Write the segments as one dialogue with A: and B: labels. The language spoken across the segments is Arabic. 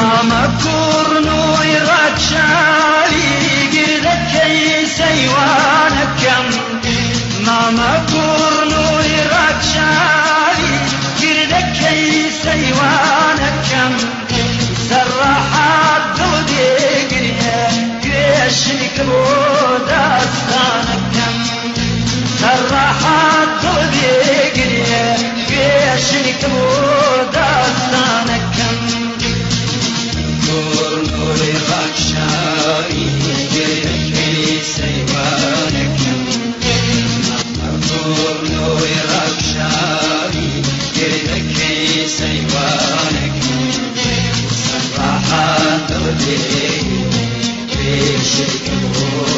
A: مكور ويرك شالي قلك أي سيوانك كم ما مكور ويرك شالي قلك أي سيوانك كم سرحات دودي قريها قريش نكبود أستانك كم سرحات دودي قريها قريش نكبود أستانك Deixe que eu.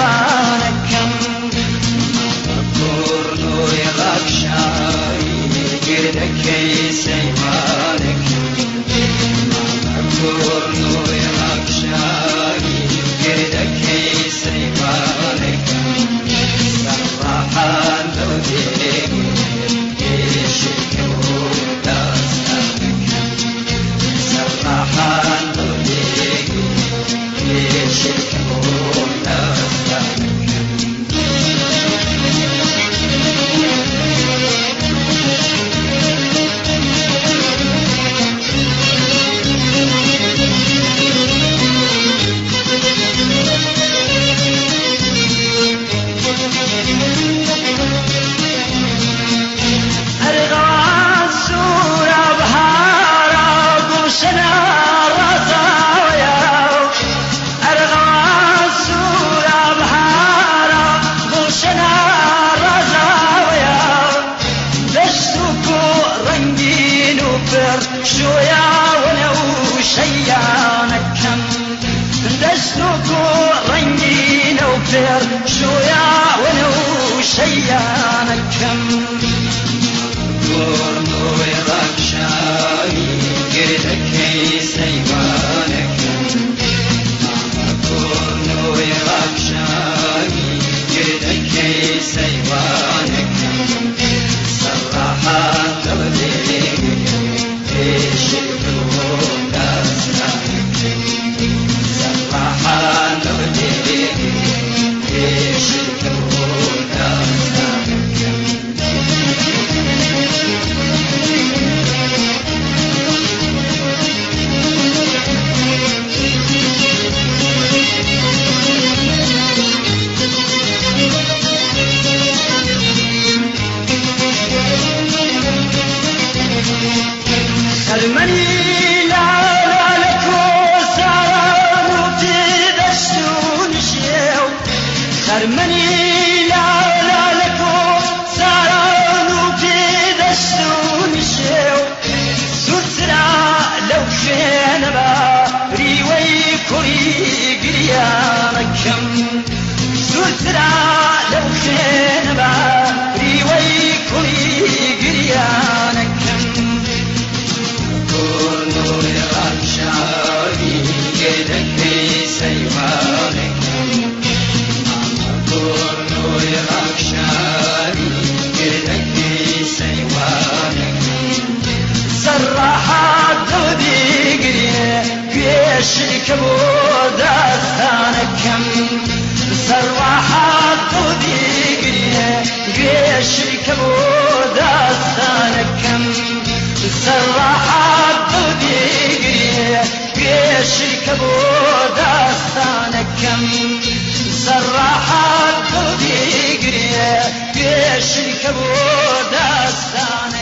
A: retorno. love. الشرك بوداستانك كم سرواحات وذيقية قيشك بوداستانك كم سرواحات وذيقية قيشك بوداستانك كم سرواحات وذيقية قيشك بوداستانك